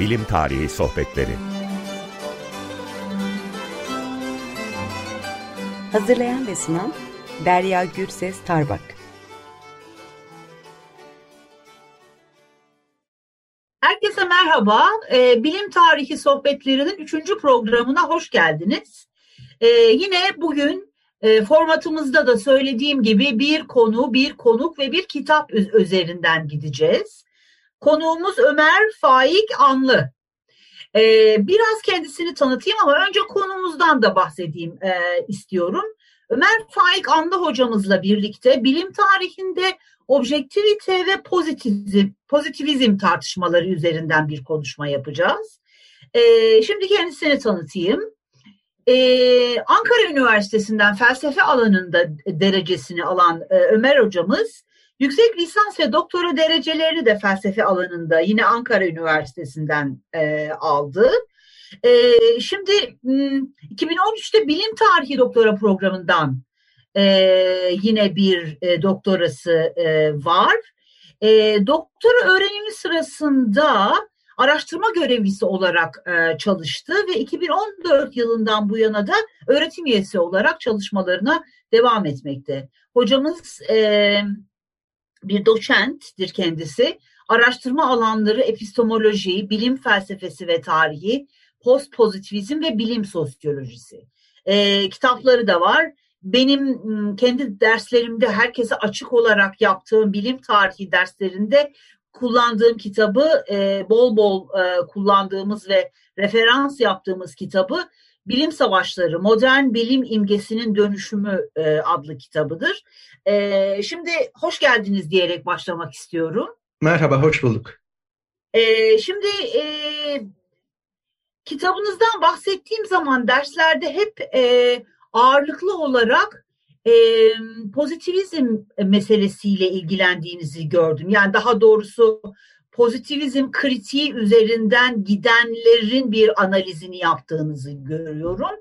Bilim Tarihi Sohbetleri Hazırlayan ve sunan Derya Gürses Tarbak Herkese merhaba. Ee, Bilim Tarihi Sohbetleri'nin üçüncü programına hoş geldiniz. Ee, yine bugün e, formatımızda da söylediğim gibi bir konu, bir konuk ve bir kitap üzerinden gideceğiz. Konuğumuz Ömer Faik Anlı. Ee, biraz kendisini tanıtayım ama önce konumuzdan da bahsedeyim e, istiyorum. Ömer Faik Anlı hocamızla birlikte bilim tarihinde objektivite ve pozitivizm, pozitivizm tartışmaları üzerinden bir konuşma yapacağız. Ee, şimdi kendisini tanıtayım. Ee, Ankara Üniversitesi'nden felsefe alanında derecesini alan e, Ömer hocamız yüksek lisans ve doktora derecelerini de felsefe alanında yine Ankara Üniversitesi'nden e, aldı. E, şimdi 2013'te bilim tarihi doktora programından e, yine bir e, doktorası e, var. E, doktora öğrenimi sırasında araştırma görevlisi olarak e, çalıştı ve 2014 yılından bu yana da öğretim üyesi olarak çalışmalarına devam etmekte. Hocamız e, bir doçenttir kendisi. Araştırma alanları epistemoloji, bilim felsefesi ve tarihi, post pozitivizm ve bilim sosyolojisi. E, kitapları da var. Benim kendi derslerimde herkese açık olarak yaptığım bilim tarihi derslerinde kullandığım kitabı e, bol bol e, kullandığımız ve referans yaptığımız kitabı Bilim Savaşları, Modern Bilim İmgesinin Dönüşümü e, adlı kitabıdır. E, şimdi hoş geldiniz diyerek başlamak istiyorum. Merhaba, hoş bulduk. E, şimdi e, kitabınızdan bahsettiğim zaman derslerde hep e, ağırlıklı olarak e, pozitivizm meselesiyle ilgilendiğinizi gördüm. Yani daha doğrusu pozitivizm kritiği üzerinden gidenlerin bir analizini yaptığınızı görüyorum.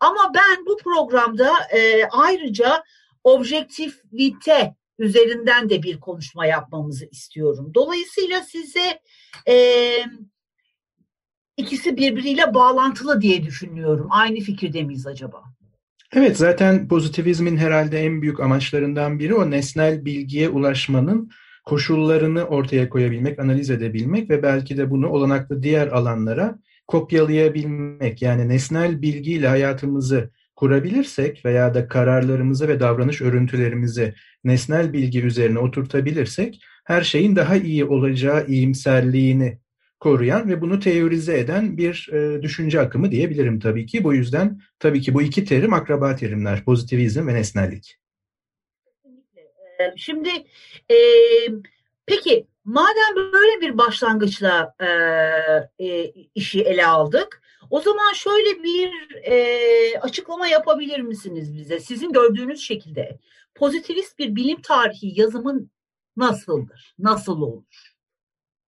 Ama ben bu programda e, ayrıca objektivite üzerinden de bir konuşma yapmamızı istiyorum. Dolayısıyla size e, ikisi birbiriyle bağlantılı diye düşünüyorum. Aynı fikirde miyiz acaba? Evet zaten pozitivizmin herhalde en büyük amaçlarından biri o nesnel bilgiye ulaşmanın koşullarını ortaya koyabilmek, analiz edebilmek ve belki de bunu olanaklı diğer alanlara kopyalayabilmek. Yani nesnel bilgiyle hayatımızı kurabilirsek veya da kararlarımızı ve davranış örüntülerimizi nesnel bilgi üzerine oturtabilirsek her şeyin daha iyi olacağı iyimserliğini koruyan ve bunu teorize eden bir e, düşünce akımı diyebilirim tabii ki. Bu yüzden tabii ki bu iki terim akraba terimler, pozitivizm ve nesnellik. Şimdi e, peki madem böyle bir başlangıçla e, e, işi ele aldık, o zaman şöyle bir e, açıklama yapabilir misiniz bize? Sizin gördüğünüz şekilde pozitivist bir bilim tarihi yazımın nasıldır? Nasıl olur?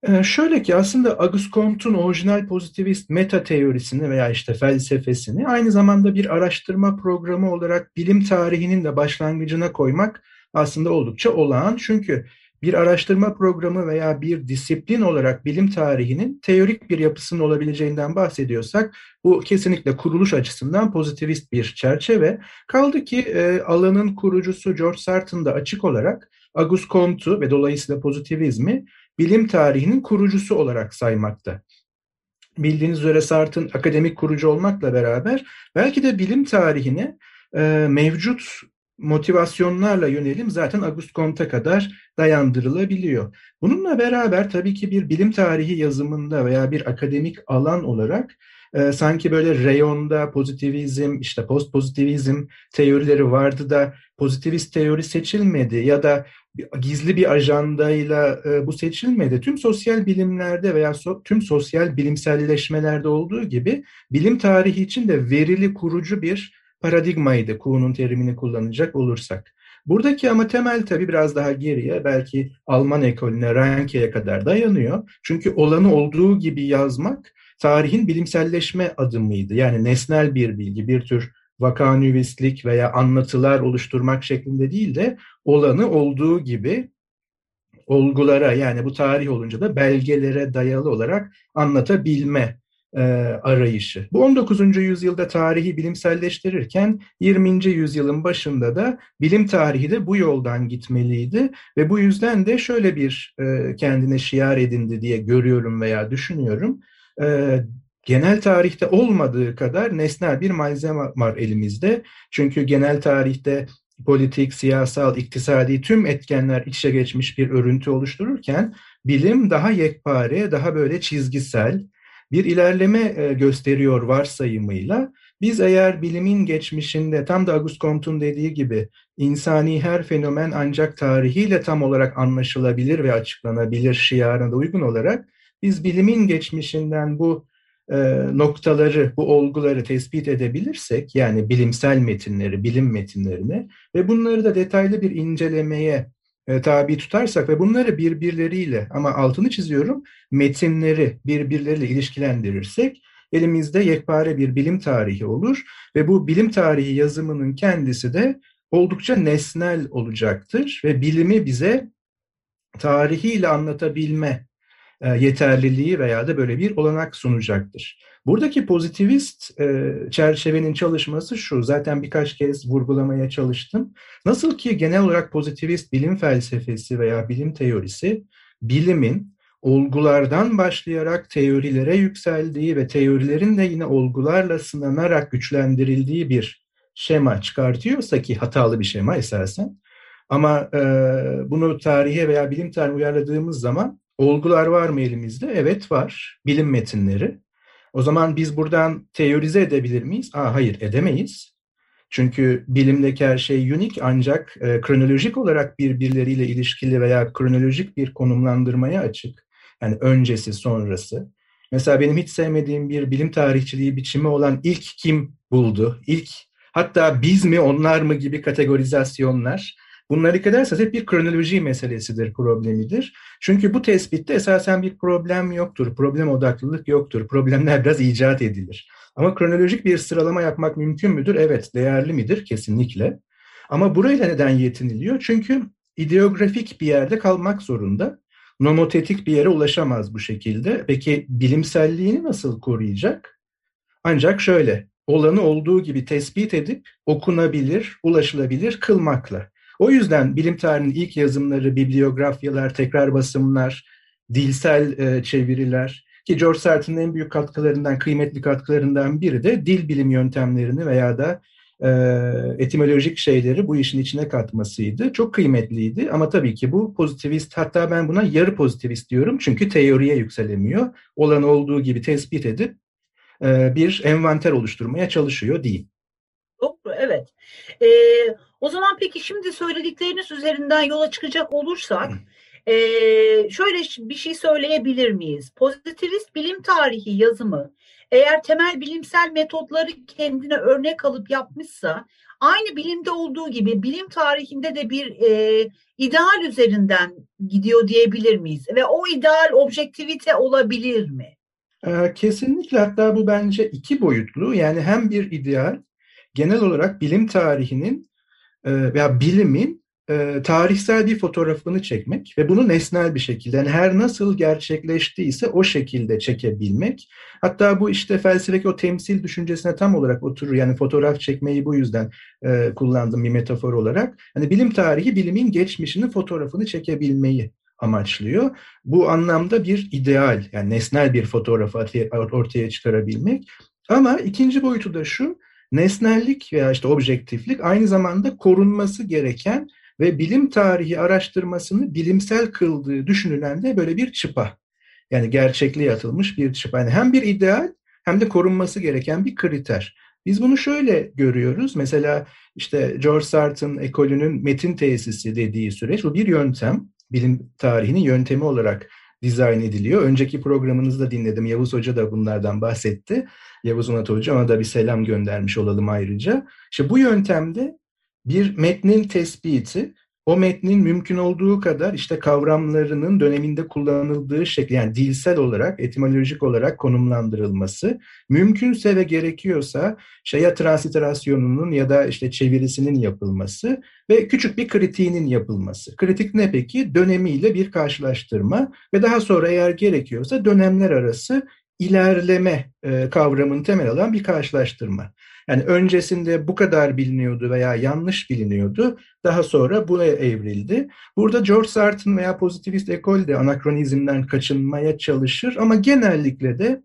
Ee, şöyle ki aslında Auguste Comte'un orijinal pozitivist meta teorisini veya işte felsefesini aynı zamanda bir araştırma programı olarak bilim tarihinin de başlangıcına koymak aslında oldukça olağan. Çünkü bir araştırma programı veya bir disiplin olarak bilim tarihinin teorik bir yapısının olabileceğinden bahsediyorsak bu kesinlikle kuruluş açısından pozitivist bir çerçeve. Kaldı ki e, alanın kurucusu George Sarton da açık olarak Auguste Comte'u ve dolayısıyla pozitivizmi bilim tarihinin kurucusu olarak saymakta. Bildiğiniz üzere Sartre akademik kurucu olmakla beraber belki de bilim tarihine e, mevcut motivasyonlarla yönelim zaten Auguste Comte'a kadar dayandırılabiliyor. Bununla beraber tabii ki bir bilim tarihi yazımında veya bir akademik alan olarak e, sanki böyle reyonda pozitivizm, işte post pozitivizm teorileri vardı da pozitivist teori seçilmedi ya da gizli bir ajandayla e, bu seçilmedi. Tüm sosyal bilimlerde veya so, tüm sosyal bilimselleşmelerde olduğu gibi bilim tarihi için de verili kurucu bir paradigmaydı Kuhn'un terimini kullanacak olursak. Buradaki ama temel tabii biraz daha geriye belki Alman ekolüne, Ranke'ye kadar dayanıyor. Çünkü olanı olduğu gibi yazmak tarihin bilimselleşme adımıydı. Yani nesnel bir bilgi, bir tür vakanüvislik veya anlatılar oluşturmak şeklinde değil de olanı olduğu gibi olgulara yani bu tarih olunca da belgelere dayalı olarak anlatabilme e, arayışı. Bu 19. yüzyılda tarihi bilimselleştirirken 20. yüzyılın başında da bilim tarihi de bu yoldan gitmeliydi ve bu yüzden de şöyle bir e, kendine şiar edindi diye görüyorum veya düşünüyorum. E, genel tarihte olmadığı kadar nesnel bir malzeme var elimizde. Çünkü genel tarihte politik, siyasal, iktisadi tüm etkenler iç içe geçmiş bir örüntü oluştururken bilim daha yekpare, daha böyle çizgisel, bir ilerleme e, gösteriyor varsayımıyla. Biz eğer bilimin geçmişinde tam da Auguste Comte'un dediği gibi insani her fenomen ancak tarihiyle tam olarak anlaşılabilir ve açıklanabilir şiarına da uygun olarak biz bilimin geçmişinden bu e, noktaları, bu olguları tespit edebilirsek yani bilimsel metinleri, bilim metinlerini ve bunları da detaylı bir incelemeye e, tabi tutarsak ve bunları birbirleriyle ama altını çiziyorum metinleri birbirleriyle ilişkilendirirsek elimizde yekpare bir bilim tarihi olur ve bu bilim tarihi yazımının kendisi de oldukça nesnel olacaktır ve bilimi bize tarihiyle anlatabilme yeterliliği veya da böyle bir olanak sunacaktır. Buradaki pozitivist e, çerçevenin çalışması şu, zaten birkaç kez vurgulamaya çalıştım. Nasıl ki genel olarak pozitivist bilim felsefesi veya bilim teorisi, bilimin olgulardan başlayarak teorilere yükseldiği ve teorilerin de yine olgularla sınanarak güçlendirildiği bir şema çıkartıyorsa ki hatalı bir şema esasen. Ama e, bunu tarihe veya bilim tarihine uyarladığımız zaman olgular var mı elimizde? Evet var. Bilim metinleri. O zaman biz buradan teorize edebilir miyiz? Aa, hayır edemeyiz. Çünkü bilimdeki her şey unik ancak e, kronolojik olarak birbirleriyle ilişkili veya kronolojik bir konumlandırmaya açık. Yani öncesi, sonrası. Mesela benim hiç sevmediğim bir bilim tarihçiliği biçimi olan ilk kim buldu? İlk hatta biz mi onlar mı gibi kategorizasyonlar Bunlara dikkat ederseniz hep bir kronoloji meselesidir, problemidir. Çünkü bu tespitte esasen bir problem yoktur, problem odaklılık yoktur, problemler biraz icat edilir. Ama kronolojik bir sıralama yapmak mümkün müdür? Evet, değerli midir? Kesinlikle. Ama burayla neden yetiniliyor? Çünkü ideografik bir yerde kalmak zorunda. Nomotetik bir yere ulaşamaz bu şekilde. Peki bilimselliğini nasıl koruyacak? Ancak şöyle, olanı olduğu gibi tespit edip okunabilir, ulaşılabilir kılmakla. O yüzden bilim tarihinin ilk yazımları, bibliografyalar, tekrar basımlar, dilsel e, çeviriler ki George Sartre'ın en büyük katkılarından, kıymetli katkılarından biri de dil bilim yöntemlerini veya da e, etimolojik şeyleri bu işin içine katmasıydı. Çok kıymetliydi ama tabii ki bu pozitivist hatta ben buna yarı pozitivist diyorum çünkü teoriye yükselemiyor. Olan olduğu gibi tespit edip e, bir envanter oluşturmaya çalışıyor değil. Doğru, evet. Ee, o zaman peki şimdi söyledikleriniz üzerinden yola çıkacak olursak e, şöyle bir şey söyleyebilir miyiz? Pozitivist bilim tarihi yazımı eğer temel bilimsel metotları kendine örnek alıp yapmışsa aynı bilimde olduğu gibi bilim tarihinde de bir e, ideal üzerinden gidiyor diyebilir miyiz? Ve o ideal objektivite olabilir mi? Kesinlikle hatta bu bence iki boyutlu yani hem bir ideal genel olarak bilim tarihinin e, veya bilimin e, tarihsel bir fotoğrafını çekmek ve bunu nesnel bir şekilde yani her nasıl gerçekleştiyse o şekilde çekebilmek. Hatta bu işte felsefeki o temsil düşüncesine tam olarak oturur. Yani fotoğraf çekmeyi bu yüzden e, kullandım bir metafor olarak. Hani bilim tarihi bilimin geçmişinin fotoğrafını çekebilmeyi amaçlıyor. Bu anlamda bir ideal yani nesnel bir fotoğrafı ortaya çıkarabilmek. Ama ikinci boyutu da şu, nesnellik veya işte objektiflik aynı zamanda korunması gereken ve bilim tarihi araştırmasını bilimsel kıldığı düşünülen de böyle bir çıpa. Yani gerçekliğe atılmış bir çıpa. Yani hem bir ideal hem de korunması gereken bir kriter. Biz bunu şöyle görüyoruz. Mesela işte George Sartre'ın ekolünün metin tesisi dediği süreç bu bir yöntem. Bilim tarihinin yöntemi olarak dizayn ediliyor. Önceki programınızda dinledim. Yavuz Hoca da bunlardan bahsetti. Yavuz Onat Hoca ona da bir selam göndermiş olalım ayrıca. İşte bu yöntemde bir metnin tespiti o metnin mümkün olduğu kadar işte kavramlarının döneminde kullanıldığı şekli yani dilsel olarak, etimolojik olarak konumlandırılması, mümkünse ve gerekiyorsa işte ya transliterasyonunun ya da işte çevirisinin yapılması ve küçük bir kritiğinin yapılması. Kritik ne peki? Dönemiyle bir karşılaştırma ve daha sonra eğer gerekiyorsa dönemler arası ilerleme kavramını temel alan bir karşılaştırma. Yani öncesinde bu kadar biliniyordu veya yanlış biliniyordu. Daha sonra buna evrildi. Burada George Sarton veya pozitivist ekol de anakronizmden kaçınmaya çalışır ama genellikle de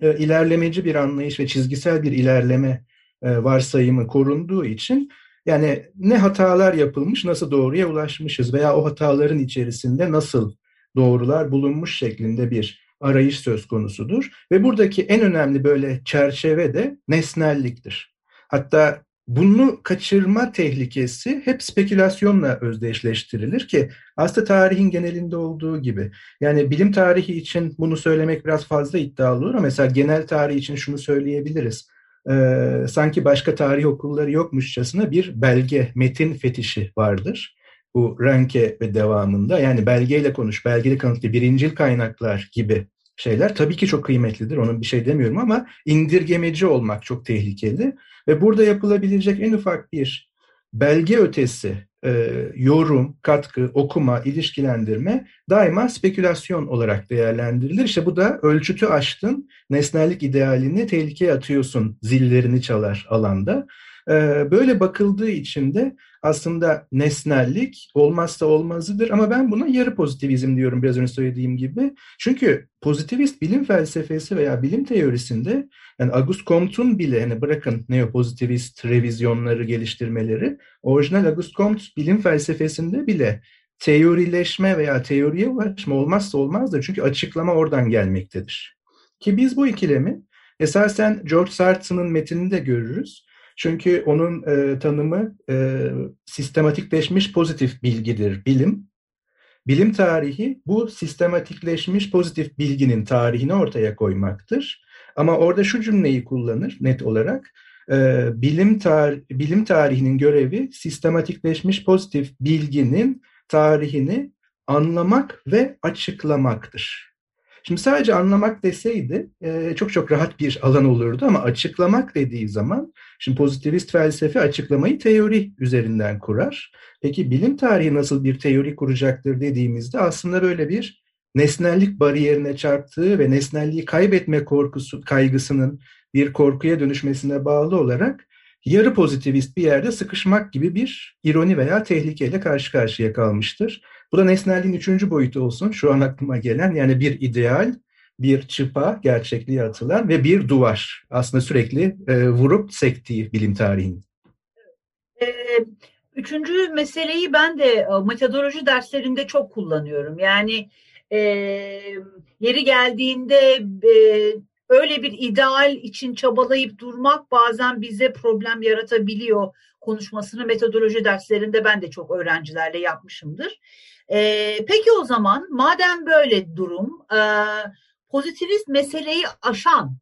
e, ilerlemeci bir anlayış ve çizgisel bir ilerleme e, varsayımı korunduğu için yani ne hatalar yapılmış, nasıl doğruya ulaşmışız veya o hataların içerisinde nasıl doğrular bulunmuş şeklinde bir arayış söz konusudur. Ve buradaki en önemli böyle çerçeve de nesnelliktir. Hatta bunu kaçırma tehlikesi hep spekülasyonla özdeşleştirilir ki aslında tarihin genelinde olduğu gibi. Yani bilim tarihi için bunu söylemek biraz fazla iddialı olur ama mesela genel tarih için şunu söyleyebiliriz. Ee, sanki başka tarih okulları yokmuşçasına bir belge, metin fetişi vardır bu Ranke ve devamında yani belgeyle konuş, belgeli kanıtlı birincil kaynaklar gibi şeyler tabii ki çok kıymetlidir. Onun bir şey demiyorum ama indirgemeci olmak çok tehlikeli. Ve burada yapılabilecek en ufak bir belge ötesi e, yorum, katkı, okuma, ilişkilendirme daima spekülasyon olarak değerlendirilir. İşte bu da ölçütü aştın, nesnellik idealini tehlikeye atıyorsun zillerini çalar alanda. E, böyle bakıldığı için de aslında nesnellik olmazsa olmazıdır ama ben buna yarı pozitivizm diyorum biraz önce söylediğim gibi. Çünkü pozitivist bilim felsefesi veya bilim teorisinde yani Auguste Comte'un bile hani bırakın neopozitivist revizyonları geliştirmeleri orijinal Auguste Comte bilim felsefesinde bile teorileşme veya teoriye ulaşma olmazsa olmazdır. Çünkü açıklama oradan gelmektedir. Ki biz bu ikilemi esasen George Sartre'ın metninde görürüz. Çünkü onun e, tanımı e, sistematikleşmiş pozitif bilgidir bilim. Bilim tarihi bu sistematikleşmiş pozitif bilginin tarihini ortaya koymaktır. Ama orada şu cümleyi kullanır net olarak. E, bilim, tar bilim tarihinin görevi sistematikleşmiş pozitif bilginin tarihini anlamak ve açıklamaktır. Şimdi sadece anlamak deseydi e, çok çok rahat bir alan olurdu ama açıklamak dediği zaman şimdi pozitivist felsefe açıklamayı teori üzerinden kurar. Peki bilim tarihi nasıl bir teori kuracaktır dediğimizde aslında böyle bir nesnellik bariyerine çarptığı ve nesnelliği kaybetme korkusu kaygısının bir korkuya dönüşmesine bağlı olarak yarı pozitivist bir yerde sıkışmak gibi bir ironi veya tehlikeyle karşı karşıya kalmıştır. Bu da nesnelliğin üçüncü boyutu olsun şu an aklıma gelen yani bir ideal, bir çıpa gerçekliğe atılan ve bir duvar aslında sürekli e, vurup sektiği bilim tarihinin. Üçüncü meseleyi ben de e, metodoloji derslerinde çok kullanıyorum. Yani e, yeri geldiğinde e, öyle bir ideal için çabalayıp durmak bazen bize problem yaratabiliyor konuşmasını metodoloji derslerinde ben de çok öğrencilerle yapmışımdır. E, peki o zaman madem böyle durum e, pozitivist meseleyi aşan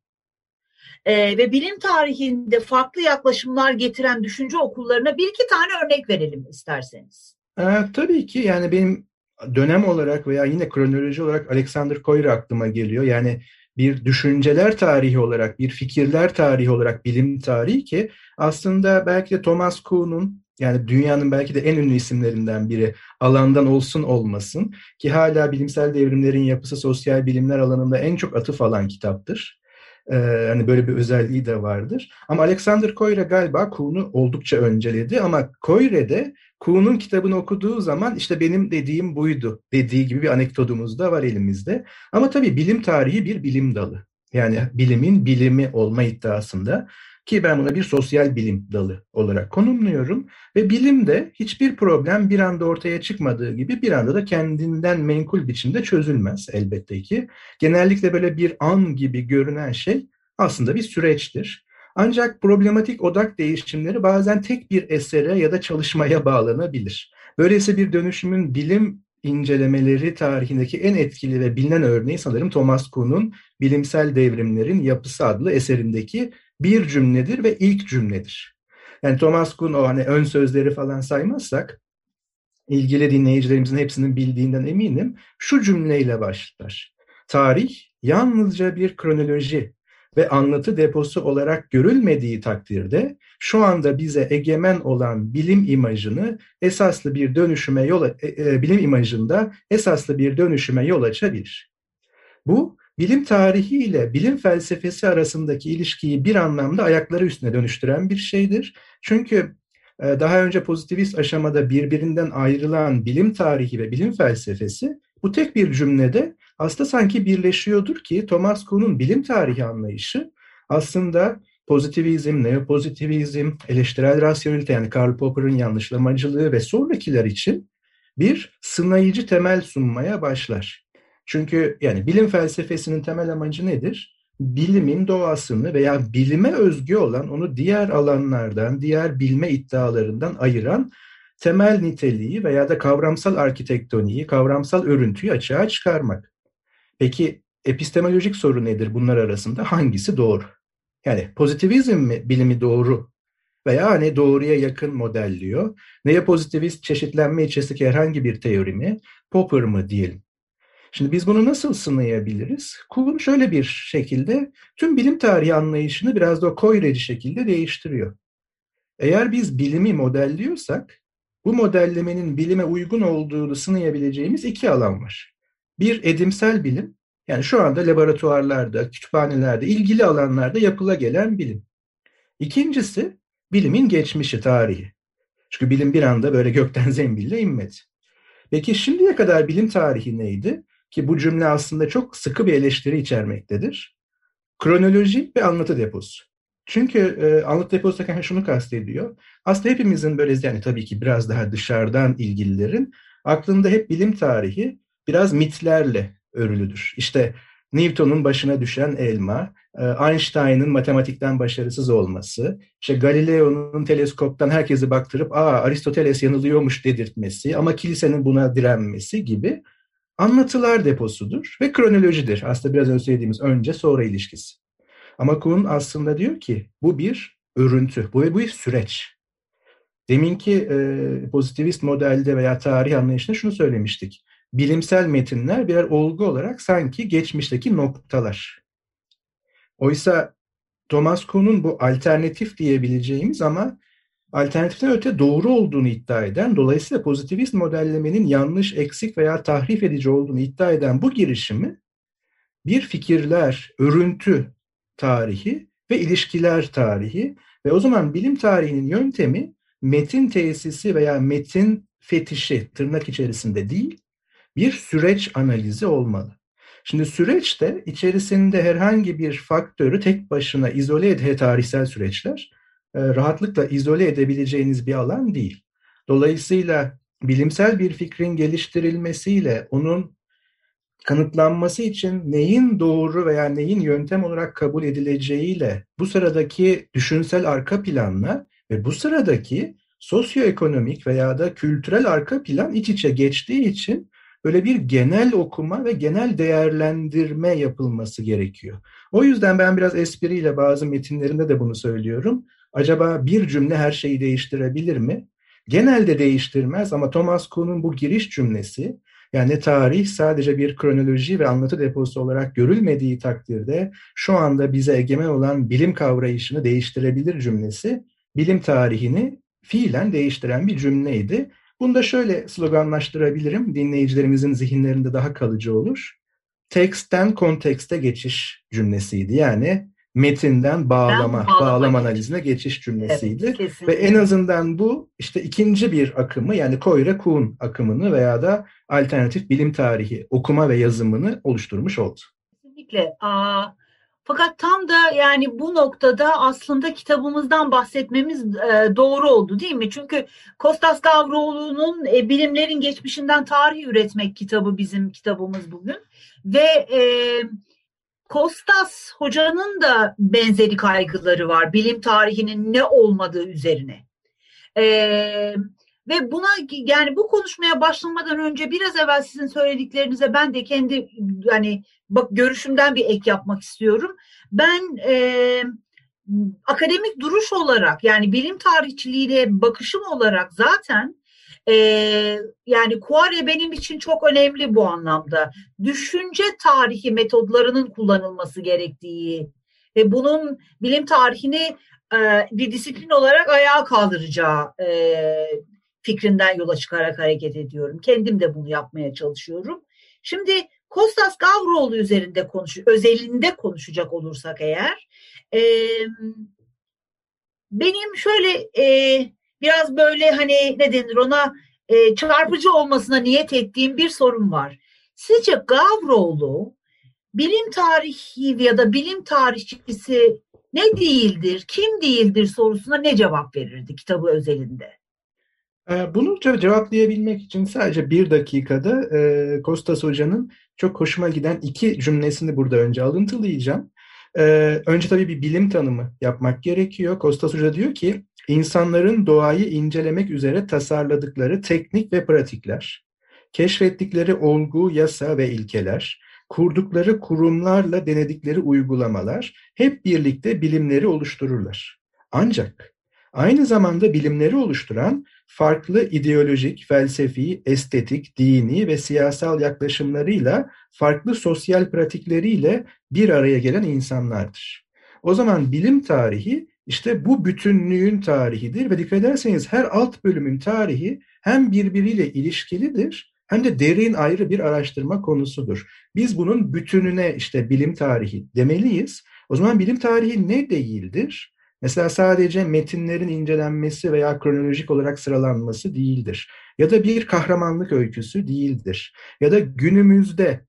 e, ve bilim tarihinde farklı yaklaşımlar getiren düşünce okullarına bir iki tane örnek verelim isterseniz. E, tabii ki yani benim dönem olarak veya yine kronoloji olarak Alexander Koyer aklıma geliyor. Yani bir düşünceler tarihi olarak, bir fikirler tarihi olarak bilim tarihi ki aslında belki de Thomas Kuhn'un yani dünyanın belki de en ünlü isimlerinden biri alandan olsun olmasın ki hala bilimsel devrimlerin yapısı sosyal bilimler alanında en çok atıf alan kitaptır. Ee, hani böyle bir özelliği de vardır. Ama Alexander Koyre galiba Kuhn'u oldukça önceledi ama Koyre de Kuhn'un kitabını okuduğu zaman işte benim dediğim buydu dediği gibi bir anekdotumuz da var elimizde. Ama tabii bilim tarihi bir bilim dalı. Yani bilimin bilimi olma iddiasında. Ki ben buna bir sosyal bilim dalı olarak konumluyorum. Ve bilimde hiçbir problem bir anda ortaya çıkmadığı gibi bir anda da kendinden menkul biçimde çözülmez elbette ki. Genellikle böyle bir an gibi görünen şey aslında bir süreçtir. Ancak problematik odak değişimleri bazen tek bir esere ya da çalışmaya bağlanabilir. Böylesi bir dönüşümün bilim incelemeleri tarihindeki en etkili ve bilinen örneği sanırım Thomas Kuhn'un Bilimsel Devrimlerin Yapısı adlı eserindeki bir cümledir ve ilk cümledir. Yani Thomas Kuhn o hani ön sözleri falan saymazsak ilgili dinleyicilerimizin hepsinin bildiğinden eminim. Şu cümleyle başlar. Tarih yalnızca bir kronoloji ve anlatı deposu olarak görülmediği takdirde şu anda bize egemen olan bilim imajını esaslı bir dönüşüme yol e, e, bilim imajında esaslı bir dönüşüme yol açabilir. Bu bilim tarihi ile bilim felsefesi arasındaki ilişkiyi bir anlamda ayakları üstüne dönüştüren bir şeydir. Çünkü e, daha önce pozitivist aşamada birbirinden ayrılan bilim tarihi ve bilim felsefesi bu tek bir cümlede aslında sanki birleşiyordur ki Thomas Kuhn'un bilim tarihi anlayışı aslında pozitivizm, neopozitivizm, eleştirel rasyonelite yani Karl Popper'ın yanlışlamacılığı ve sonrakiler için bir sınayıcı temel sunmaya başlar. Çünkü yani bilim felsefesinin temel amacı nedir? Bilimin doğasını veya bilime özgü olan onu diğer alanlardan, diğer bilme iddialarından ayıran temel niteliği veya da kavramsal arkitektoniği, kavramsal örüntüyü açığa çıkarmak. Peki epistemolojik soru nedir bunlar arasında? Hangisi doğru? Yani pozitivizm mi bilimi doğru veya hani doğruya yakın modelliyor? Neye pozitivist çeşitlenme ilçesi herhangi bir teori mi? Popper mı diyelim? Şimdi biz bunu nasıl sınayabiliriz? Kuhn şöyle bir şekilde tüm bilim tarihi anlayışını biraz da koyreci şekilde değiştiriyor. Eğer biz bilimi modelliyorsak bu modellemenin bilime uygun olduğunu sınayabileceğimiz iki alan var. Bir edimsel bilim, yani şu anda laboratuvarlarda, kütüphanelerde, ilgili alanlarda yapıla gelen bilim. İkincisi bilimin geçmişi, tarihi. Çünkü bilim bir anda böyle gökten zembille inmedi. Peki şimdiye kadar bilim tarihi neydi? Ki bu cümle aslında çok sıkı bir eleştiri içermektedir. Kronoloji ve anlatı deposu. Çünkü e, anlatı deposu derken şunu kastediyor. Aslında hepimizin böyle yani tabii ki biraz daha dışarıdan ilgililerin aklında hep bilim tarihi biraz mitlerle örülüdür. İşte Newton'un başına düşen elma, e, Einstein'ın matematikten başarısız olması, işte Galileo'nun teleskoptan herkesi baktırıp aa Aristoteles yanılıyormuş dedirtmesi ama kilisenin buna direnmesi gibi anlatılar deposudur ve kronolojidir. Aslında biraz önce söylediğimiz önce sonra ilişkisi. Ama Kuhn aslında diyor ki bu bir örüntü, bu ve bu bir süreç. Deminki e, pozitivist modelde veya tarih anlayışında şunu söylemiştik bilimsel metinler birer olgu olarak sanki geçmişteki noktalar. Oysa Thomas Kuhn'un bu alternatif diyebileceğimiz ama alternatiften öte doğru olduğunu iddia eden, dolayısıyla pozitivist modellemenin yanlış, eksik veya tahrif edici olduğunu iddia eden bu girişimi bir fikirler, örüntü tarihi ve ilişkiler tarihi ve o zaman bilim tarihinin yöntemi metin tesisi veya metin fetişi tırnak içerisinde değil, bir süreç analizi olmalı. Şimdi süreçte içerisinde herhangi bir faktörü tek başına izole ede tarihsel süreçler rahatlıkla izole edebileceğiniz bir alan değil. Dolayısıyla bilimsel bir fikrin geliştirilmesiyle onun kanıtlanması için neyin doğru veya neyin yöntem olarak kabul edileceğiyle bu sıradaki düşünsel arka planla ve bu sıradaki sosyoekonomik veya da kültürel arka plan iç içe geçtiği için böyle bir genel okuma ve genel değerlendirme yapılması gerekiyor. O yüzden ben biraz espriyle bazı metinlerinde de bunu söylüyorum. Acaba bir cümle her şeyi değiştirebilir mi? Genelde değiştirmez ama Thomas Kuhn'un bu giriş cümlesi yani tarih sadece bir kronoloji ve anlatı deposu olarak görülmediği takdirde şu anda bize egemen olan bilim kavrayışını değiştirebilir cümlesi bilim tarihini fiilen değiştiren bir cümleydi. Bunu da şöyle sloganlaştırabilirim. Dinleyicilerimizin zihinlerinde daha kalıcı olur. Teksten kontekste geçiş cümlesiydi. Yani metinden bağlama, bağlama, bağlama analizine geçiş cümlesiydi. Evet, Ve en azından bu işte ikinci bir akımı yani Koyre Kuhn akımını veya da alternatif bilim tarihi okuma ve yazımını oluşturmuş oldu. Kesinlikle. Aa, fakat tam da yani bu noktada aslında kitabımızdan bahsetmemiz e, doğru oldu değil mi? Çünkü Kostas Gavroğlu'nun e, Bilimlerin Geçmişinden Tarih Üretmek kitabı bizim kitabımız bugün. Ve e, Kostas Hoca'nın da benzeri kaygıları var bilim tarihinin ne olmadığı üzerine. Evet. Ve buna yani bu konuşmaya başlamadan önce biraz evvel sizin söylediklerinize ben de kendi yani bak görüşümden bir ek yapmak istiyorum. Ben e, akademik duruş olarak yani bilim tarihçiliğine bakışım olarak zaten e, yani Kuare benim için çok önemli bu anlamda. Düşünce tarihi metodlarının kullanılması gerektiği ve bunun bilim tarihini e, bir disiplin olarak ayağa kaldıracağı e, fikrinden yola çıkarak hareket ediyorum. Kendim de bunu yapmaya çalışıyorum. Şimdi Kostas Gavroğlu üzerinde konuş, özelinde konuşacak olursak eğer, e, benim şöyle e, biraz böyle hani ne denir ona e, çarpıcı olmasına niyet ettiğim bir sorun var. Sizce Gavroğlu bilim tarihi ya da bilim tarihçisi ne değildir, kim değildir sorusuna ne cevap verirdi kitabı özelinde? Ee, bunu cevaplayabilmek için sadece bir dakikada e, Kostas Hoca'nın çok hoşuma giden iki cümlesini burada önce alıntılayacağım. Ee, önce tabii bir bilim tanımı yapmak gerekiyor. Kostas Hoca diyor ki, insanların doğayı incelemek üzere tasarladıkları teknik ve pratikler, keşfettikleri olgu, yasa ve ilkeler, kurdukları kurumlarla denedikleri uygulamalar hep birlikte bilimleri oluştururlar. Ancak aynı zamanda bilimleri oluşturan farklı ideolojik, felsefi, estetik, dini ve siyasal yaklaşımlarıyla, farklı sosyal pratikleriyle bir araya gelen insanlardır. O zaman bilim tarihi işte bu bütünlüğün tarihidir ve dikkat ederseniz her alt bölümün tarihi hem birbiriyle ilişkilidir hem de derin ayrı bir araştırma konusudur. Biz bunun bütününe işte bilim tarihi demeliyiz. O zaman bilim tarihi ne değildir? Mesela sadece metinlerin incelenmesi veya kronolojik olarak sıralanması değildir. Ya da bir kahramanlık öyküsü değildir. Ya da günümüzde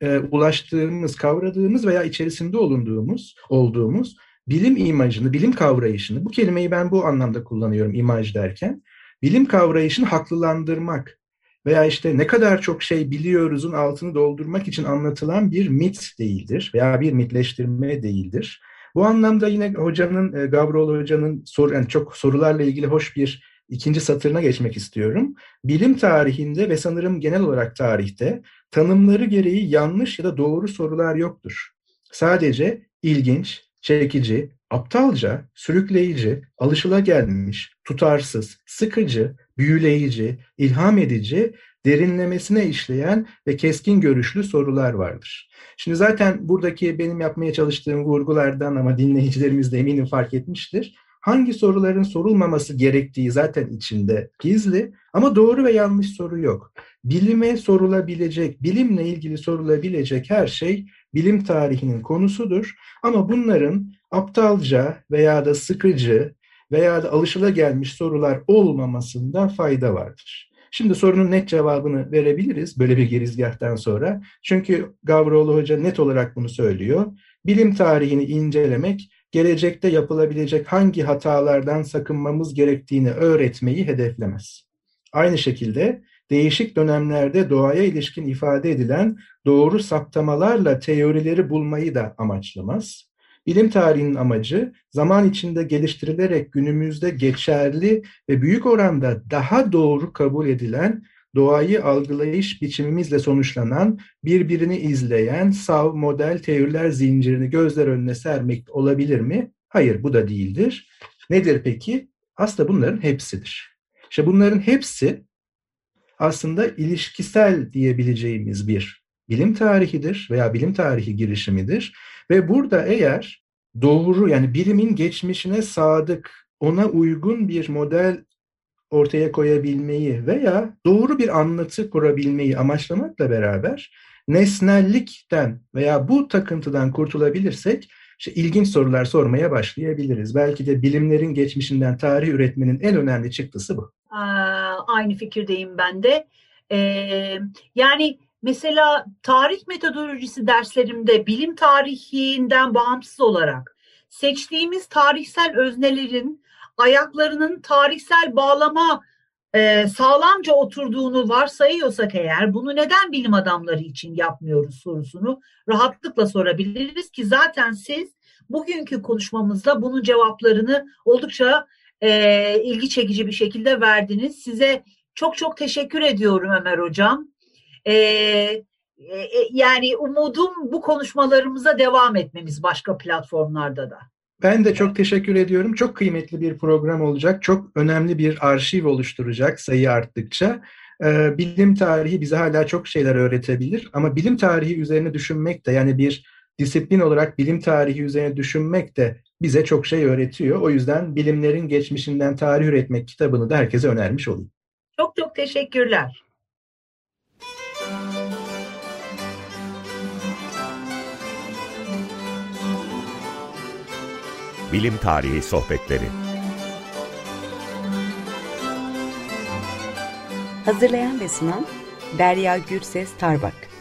e, ulaştığımız, kavradığımız veya içerisinde olunduğumuz, olduğumuz bilim imajını, bilim kavrayışını, bu kelimeyi ben bu anlamda kullanıyorum imaj derken, bilim kavrayışını haklılandırmak veya işte ne kadar çok şey biliyoruzun altını doldurmak için anlatılan bir mit değildir veya bir mitleştirme değildir. Bu anlamda yine hocanın, e, Gavroğlu hocanın soru, yani çok sorularla ilgili hoş bir ikinci satırına geçmek istiyorum. Bilim tarihinde ve sanırım genel olarak tarihte tanımları gereği yanlış ya da doğru sorular yoktur. Sadece ilginç, çekici, aptalca, sürükleyici, alışılagelmiş, tutarsız, sıkıcı, büyüleyici, ilham edici, derinlemesine işleyen ve keskin görüşlü sorular vardır. Şimdi zaten buradaki benim yapmaya çalıştığım vurgulardan ama dinleyicilerimiz de eminim fark etmiştir. Hangi soruların sorulmaması gerektiği zaten içinde gizli ama doğru ve yanlış soru yok. Bilime sorulabilecek, bilimle ilgili sorulabilecek her şey bilim tarihinin konusudur. Ama bunların aptalca veya da sıkıcı veya da alışılagelmiş sorular olmamasında fayda vardır. Şimdi sorunun net cevabını verebiliriz böyle bir girizgahtan sonra. Çünkü Gavroğlu Hoca net olarak bunu söylüyor. Bilim tarihini incelemek, gelecekte yapılabilecek hangi hatalardan sakınmamız gerektiğini öğretmeyi hedeflemez. Aynı şekilde değişik dönemlerde doğaya ilişkin ifade edilen doğru saptamalarla teorileri bulmayı da amaçlamaz. Bilim tarihinin amacı zaman içinde geliştirilerek günümüzde geçerli ve büyük oranda daha doğru kabul edilen doğayı algılayış biçimimizle sonuçlanan, birbirini izleyen sav model teoriler zincirini gözler önüne sermek olabilir mi? Hayır, bu da değildir. Nedir peki? Aslında bunların hepsidir. İşte bunların hepsi aslında ilişkisel diyebileceğimiz bir bilim tarihidir veya bilim tarihi girişimidir. Ve burada eğer doğru yani bilimin geçmişine sadık, ona uygun bir model ortaya koyabilmeyi veya doğru bir anlatı kurabilmeyi amaçlamakla beraber nesnellikten veya bu takıntıdan kurtulabilirsek işte ilginç sorular sormaya başlayabiliriz. Belki de bilimlerin geçmişinden tarih üretmenin en önemli çıktısı bu. Aynı fikirdeyim ben de. Ee, yani mesela tarih metodolojisi derslerimde bilim tarihinden bağımsız olarak seçtiğimiz tarihsel öznelerin ayaklarının tarihsel bağlama e, sağlamca oturduğunu varsayıyorsak eğer bunu neden bilim adamları için yapmıyoruz sorusunu rahatlıkla sorabiliriz ki zaten siz bugünkü konuşmamızda bunun cevaplarını oldukça e, ilgi çekici bir şekilde verdiniz. Size çok çok teşekkür ediyorum Ömer Hocam. E, e, yani umudum bu konuşmalarımıza devam etmemiz başka platformlarda da. Ben de çok teşekkür ediyorum. Çok kıymetli bir program olacak. Çok önemli bir arşiv oluşturacak sayı arttıkça. Bilim tarihi bize hala çok şeyler öğretebilir ama bilim tarihi üzerine düşünmek de yani bir disiplin olarak bilim tarihi üzerine düşünmek de bize çok şey öğretiyor. O yüzden Bilimlerin Geçmişinden Tarih Üretmek kitabını da herkese önermiş olayım. Çok çok teşekkürler. Bilim Tarihi Sohbetleri Hazırlayan ve sunan Derya Gürses Tarbak